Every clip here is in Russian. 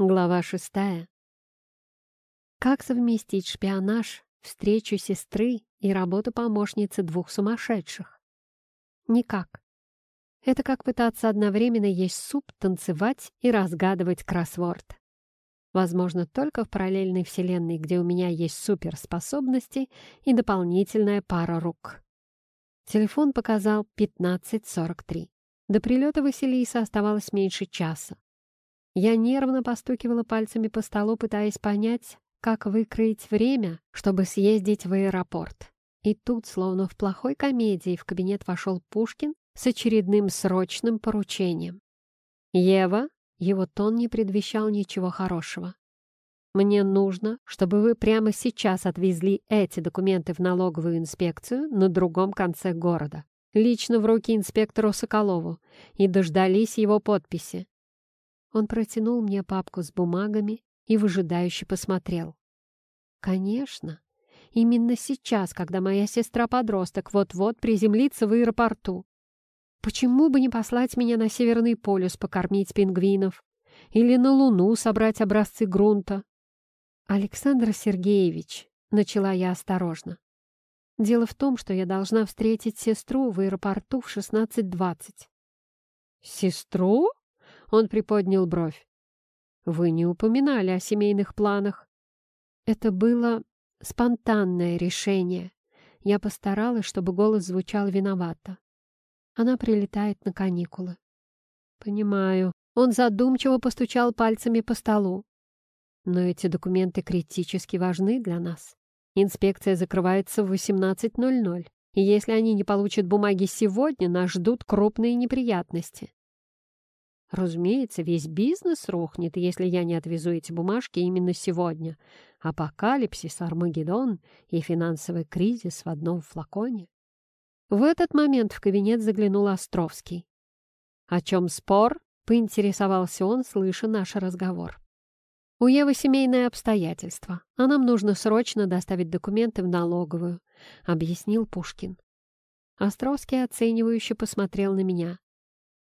Глава шестая. Как совместить шпионаж, встречу сестры и работу помощницы двух сумасшедших? Никак. Это как пытаться одновременно есть суп, танцевать и разгадывать кроссворд. Возможно, только в параллельной вселенной, где у меня есть суперспособности и дополнительная пара рук. Телефон показал 15.43. До прилета Василиса оставалось меньше часа. Я нервно постукивала пальцами по столу, пытаясь понять, как выкроить время, чтобы съездить в аэропорт. И тут, словно в плохой комедии, в кабинет вошел Пушкин с очередным срочным поручением. «Ева», его тон не предвещал ничего хорошего. «Мне нужно, чтобы вы прямо сейчас отвезли эти документы в налоговую инспекцию на другом конце города, лично в руки инспектору Соколову, и дождались его подписи. Он протянул мне папку с бумагами и выжидающе посмотрел. «Конечно, именно сейчас, когда моя сестра-подросток вот-вот приземлится в аэропорту. Почему бы не послать меня на Северный полюс покормить пингвинов? Или на Луну собрать образцы грунта?» «Александр Сергеевич», — начала я осторожно. «Дело в том, что я должна встретить сестру в аэропорту в 16.20». «Сестру?» Он приподнял бровь. «Вы не упоминали о семейных планах». Это было спонтанное решение. Я постаралась, чтобы голос звучал виновато. Она прилетает на каникулы. «Понимаю». Он задумчиво постучал пальцами по столу. «Но эти документы критически важны для нас. Инспекция закрывается в 18.00, и если они не получат бумаги сегодня, нас ждут крупные неприятности. Разумеется, весь бизнес рухнет, если я не отвезу эти бумажки именно сегодня. Апокалипсис, Армагеддон и финансовый кризис в одном флаконе. В этот момент в кабинет заглянул Островский. «О чем спор?» — поинтересовался он, слыша наш разговор. «У Евы семейное обстоятельство, а нам нужно срочно доставить документы в налоговую», — объяснил Пушкин. Островский оценивающе посмотрел на меня.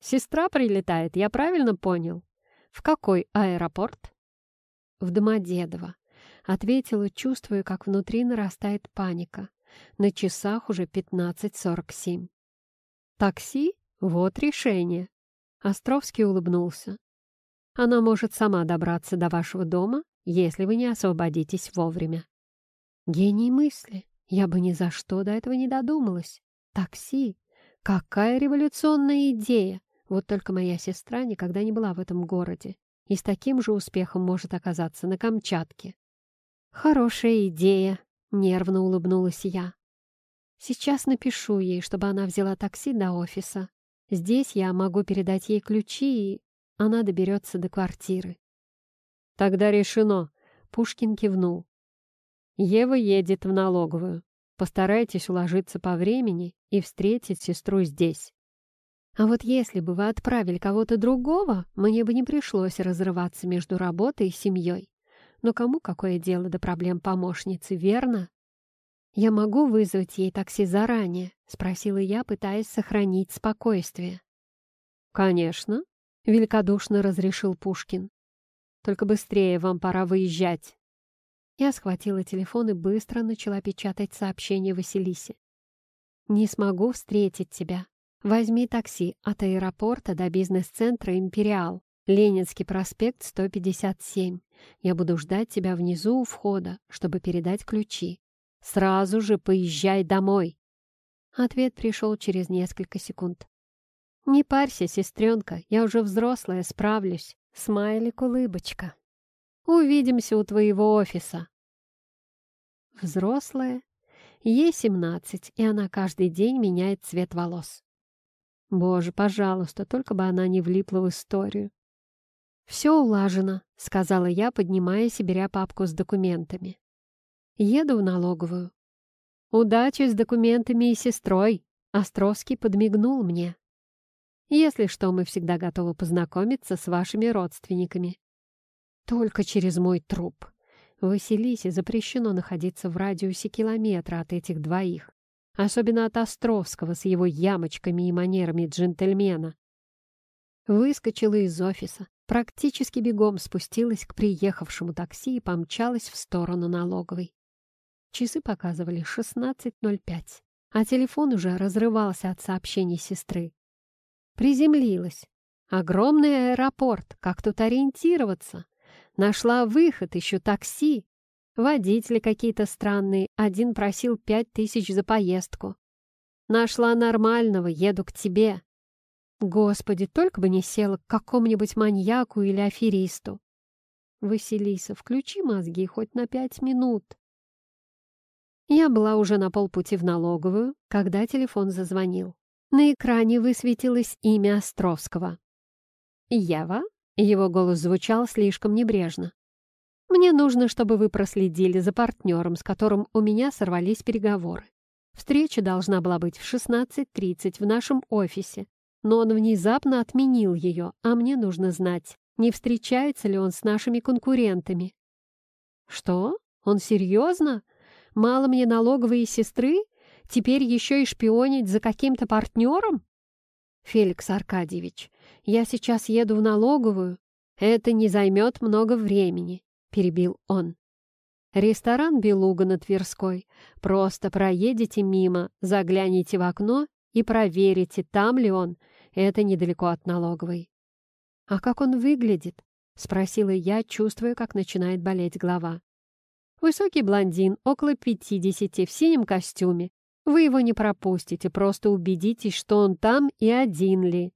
Сестра прилетает, я правильно понял? В какой аэропорт? В Домодедово. Ответила, чувствуя, как внутри нарастает паника. На часах уже 15.47. Такси? Вот решение. Островский улыбнулся. Она может сама добраться до вашего дома, если вы не освободитесь вовремя. Гений мысли. Я бы ни за что до этого не додумалась. Такси. Какая революционная идея! Вот только моя сестра никогда не была в этом городе и с таким же успехом может оказаться на Камчатке. «Хорошая идея», — нервно улыбнулась я. «Сейчас напишу ей, чтобы она взяла такси до офиса. Здесь я могу передать ей ключи, и она доберется до квартиры». «Тогда решено», — Пушкин кивнул. «Ева едет в налоговую. Постарайтесь уложиться по времени и встретить сестру здесь». А вот если бы вы отправили кого-то другого, мне бы не пришлось разрываться между работой и семьей. Но кому какое дело до проблем помощницы, верно? «Я могу вызвать ей такси заранее?» — спросила я, пытаясь сохранить спокойствие. «Конечно», — великодушно разрешил Пушкин. «Только быстрее, вам пора выезжать». Я схватила телефон и быстро начала печатать сообщение Василисе. «Не смогу встретить тебя. Возьми такси от аэропорта до бизнес-центра «Империал», Ленинский проспект, 157. Я буду ждать тебя внизу у входа, чтобы передать ключи. Сразу же поезжай домой. Ответ пришел через несколько секунд. «Не парься, сестренка, я уже взрослая, справлюсь. Смайлик-улыбочка. Увидимся у твоего офиса». Взрослая. Ей 17, и она каждый день меняет цвет волос. Боже, пожалуйста, только бы она не влипла в историю. «Все улажено», — сказала я, поднимаясь и беря папку с документами. «Еду в налоговую». «Удачи с документами и сестрой», — Островский подмигнул мне. «Если что, мы всегда готовы познакомиться с вашими родственниками». «Только через мой труп», Василисе запрещено находиться в радиусе километра от этих двоих особенно от Островского с его ямочками и манерами джентльмена. Выскочила из офиса, Практически бегом спустилась к приехавшему такси и помчалась в сторону налоговой. Часы показывали 16.05, а телефон уже разрывался от сообщений сестры. Приземлилась. Огромный аэропорт, как тут ориентироваться? Нашла выход, ищу такси. Водители какие-то странные, один просил пять тысяч за поездку. Нашла нормального, еду к тебе. Господи, только бы не села к какому-нибудь маньяку или аферисту. Василиса, включи мозги хоть на пять минут. Я была уже на полпути в налоговую, когда телефон зазвонил. На экране высветилось имя Островского. «Ева?» — его голос звучал слишком небрежно. «Мне нужно, чтобы вы проследили за партнером, с которым у меня сорвались переговоры. Встреча должна была быть в 16.30 в нашем офисе, но он внезапно отменил ее, а мне нужно знать, не встречается ли он с нашими конкурентами». «Что? Он серьезно? Мало мне налоговой сестры? Теперь еще и шпионить за каким-то партнером? Феликс Аркадьевич, я сейчас еду в налоговую. Это не займет много времени, перебил он. Ресторан «Белуга» на Тверской. Просто проедете мимо, загляните в окно и проверите, там ли он. Это недалеко от налоговой. «А как он выглядит?» — спросила я, чувствуя, как начинает болеть голова. Высокий блондин, около пятидесяти, в синем костюме, вы его не пропустите, просто убедитесь, что он там и один ли.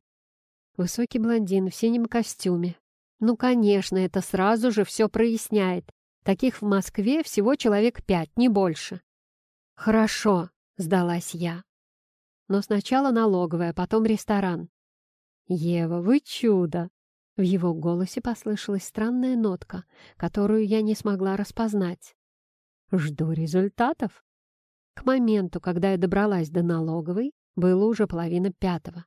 Высокий блондин в синем костюме. Ну, конечно, это сразу же все проясняет. Таких в Москве всего человек пять, не больше. Хорошо, сдалась я. Но сначала налоговая, потом ресторан. Ева, вы чудо! В его голосе послышалась странная нотка, которую я не смогла распознать. Жду результатов. К моменту, когда я добралась до налоговой, было уже половина пятого.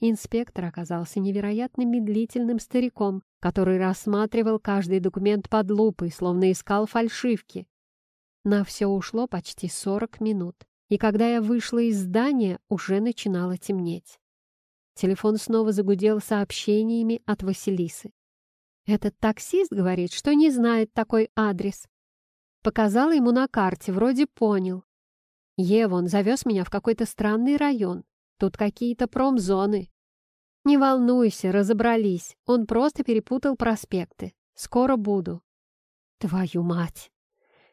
Инспектор оказался невероятно медлительным стариком, который рассматривал каждый документ под лупой, словно искал фальшивки. На все ушло почти сорок минут, и когда я вышла из здания, уже начинало темнеть. Телефон снова загудел сообщениями от Василисы. «Этот таксист говорит, что не знает такой адрес». Показала ему на карте, вроде понял. Ева, он завез меня в какой-то странный район. Тут какие-то промзоны. Не волнуйся, разобрались. Он просто перепутал проспекты. Скоро буду. Твою мать!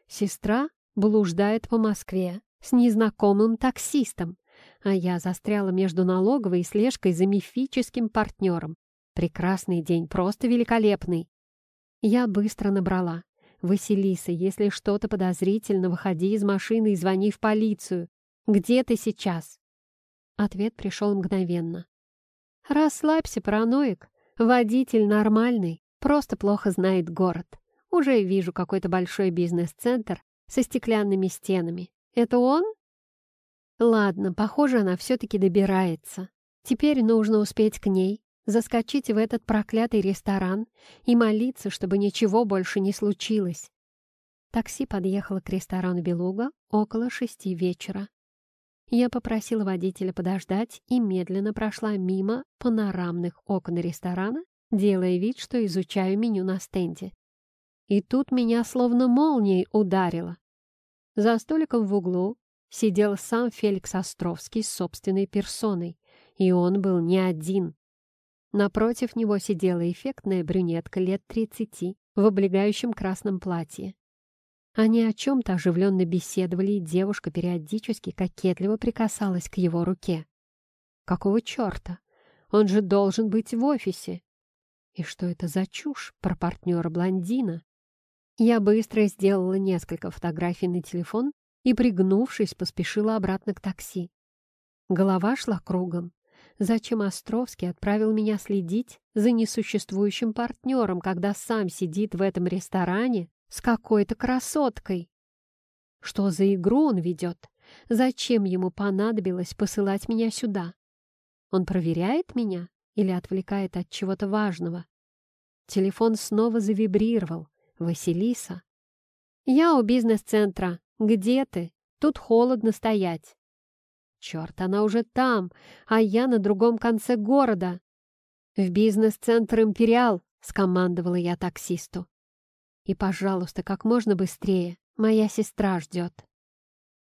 Сестра блуждает по Москве с незнакомым таксистом, а я застряла между налоговой и слежкой за мифическим партнером. Прекрасный день, просто великолепный. Я быстро набрала. «Василиса, если что-то подозрительно, выходи из машины и звони в полицию. Где ты сейчас?» Ответ пришел мгновенно. «Расслабься, параноик. Водитель нормальный, просто плохо знает город. Уже вижу какой-то большой бизнес-центр со стеклянными стенами. Это он?» «Ладно, похоже, она все-таки добирается. Теперь нужно успеть к ней, заскочить в этот проклятый ресторан и молиться, чтобы ничего больше не случилось. Такси подъехало к ресторану «Белуга» около шести вечера. Я попросила водителя подождать и медленно прошла мимо панорамных окон ресторана, делая вид, что изучаю меню на стенде. И тут меня словно молнией ударило. За столиком в углу сидел сам Феликс Островский с собственной персоной, и он был не один. Напротив него сидела эффектная брюнетка лет тридцати в облегающем красном платье. Они о чем-то оживленно беседовали, и девушка периодически кокетливо прикасалась к его руке. Какого черта? Он же должен быть в офисе. И что это за чушь про партнера блондина? Я быстро сделала несколько фотографий на телефон и, пригнувшись, поспешила обратно к такси. Голова шла кругом. Зачем Островский отправил меня следить за несуществующим партнером, когда сам сидит в этом ресторане с какой-то красоткой? Что за игру он ведет? Зачем ему понадобилось посылать меня сюда? Он проверяет меня или отвлекает от чего-то важного? Телефон снова завибрировал. Василиса. «Я у бизнес-центра. Где ты? Тут холодно стоять». Черт, она уже там, а я на другом конце города. В бизнес-центр «Империал», скомандовала я таксисту. «И, пожалуйста, как можно быстрее, моя сестра ждет».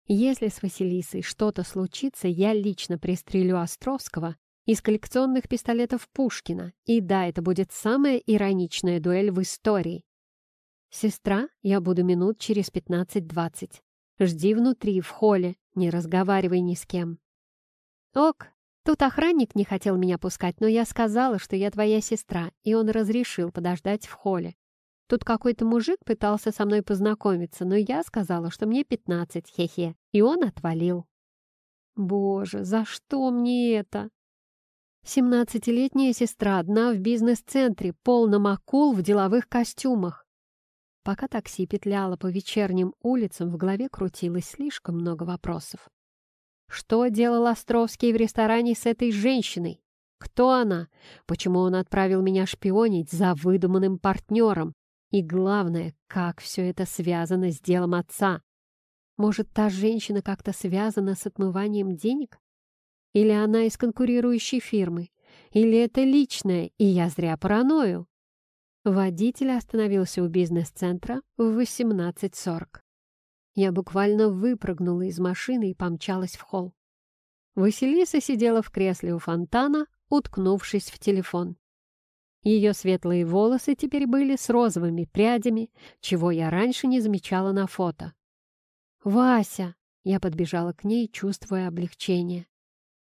Если с Василисой что-то случится, я лично пристрелю Островского из коллекционных пистолетов Пушкина. И да, это будет самая ироничная дуэль в истории. «Сестра, я буду минут через пятнадцать-двадцать. Жди внутри, в холле, не разговаривай ни с кем». «Ок, тут охранник не хотел меня пускать, но я сказала, что я твоя сестра, и он разрешил подождать в холле. Тут какой-то мужик пытался со мной познакомиться, но я сказала, что мне пятнадцать, хе-хе, и он отвалил». «Боже, за что мне это?» Семнадцатилетняя сестра одна в бизнес-центре, полном акул в деловых костюмах. Пока такси петляло по вечерним улицам, в голове крутилось слишком много вопросов. Что делал Островский в ресторане с этой женщиной? Кто она? Почему он отправил меня шпионить за выдуманным партнером? И главное, как все это связано с делом отца? Может, та женщина как-то связана с отмыванием денег? Или она из конкурирующей фирмы? Или это личное, и я зря параною? Водитель остановился у бизнес-центра в 18.40. Я буквально выпрыгнула из машины и помчалась в холл. Василиса сидела в кресле у фонтана, уткнувшись в телефон. Ее светлые волосы теперь были с розовыми прядями, чего я раньше не замечала на фото. «Вася!» — я подбежала к ней, чувствуя облегчение.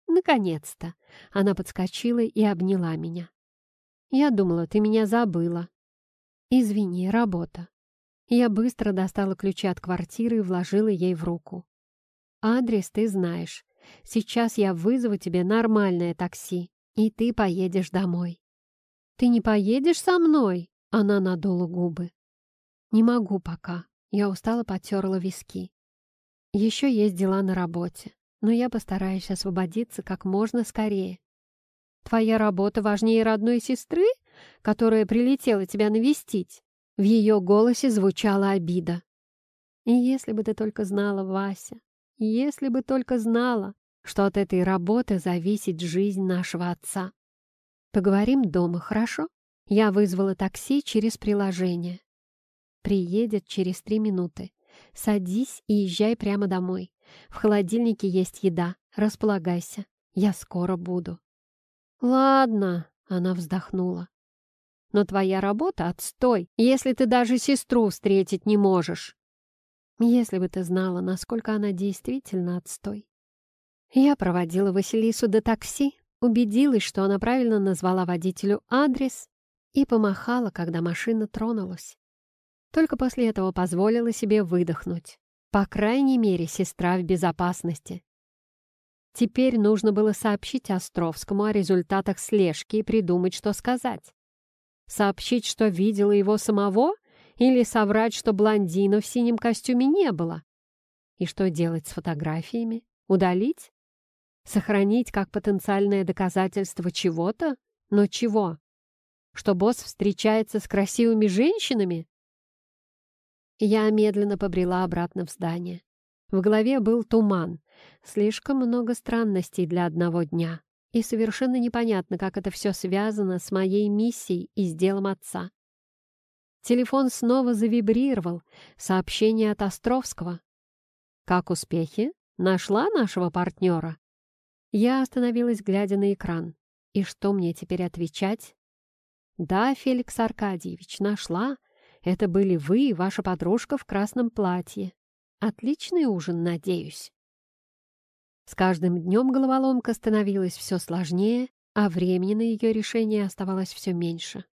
«Наконец-то!» — она подскочила и обняла меня. Я думала, ты меня забыла. Извини, работа. Я быстро достала ключи от квартиры и вложила ей в руку. Адрес ты знаешь. Сейчас я вызову тебе нормальное такси, и ты поедешь домой. Ты не поедешь со мной? Она надула губы. Не могу пока. Я устало потерла виски. Еще есть дела на работе, но я постараюсь освободиться как можно скорее. Твоя работа важнее родной сестры, которая прилетела тебя навестить?» В ее голосе звучала обида. «И если бы ты только знала, Вася, если бы только знала, что от этой работы зависит жизнь нашего отца. Поговорим дома, хорошо? Я вызвала такси через приложение. Приедет через три минуты. Садись и езжай прямо домой. В холодильнике есть еда. Располагайся. Я скоро буду. «Ладно», — она вздохнула. «Но твоя работа — отстой, если ты даже сестру встретить не можешь». Если бы ты знала, насколько она действительно отстой. Я проводила Василису до такси, убедилась, что она правильно назвала водителю адрес и помахала, когда машина тронулась. Только после этого позволила себе выдохнуть. По крайней мере, сестра в безопасности. Теперь нужно было сообщить Островскому о результатах слежки и придумать, что сказать. Сообщить, что видела его самого, или соврать, что блондина в синем костюме не было? И что делать с фотографиями? Удалить? Сохранить как потенциальное доказательство чего-то? Но чего? Что босс встречается с красивыми женщинами? Я медленно побрела обратно в здание. В голове был туман, слишком много странностей для одного дня, и совершенно непонятно, как это все связано с моей миссией и с делом отца. Телефон снова завибрировал, сообщение от Островского. «Как успехи? Нашла нашего партнера?» Я остановилась, глядя на экран. И что мне теперь отвечать? «Да, Феликс Аркадьевич, нашла. Это были вы и ваша подружка в красном платье. Отличный ужин, надеюсь. С каждым днем головоломка становилась все сложнее, а времени на ее решение оставалось все меньше.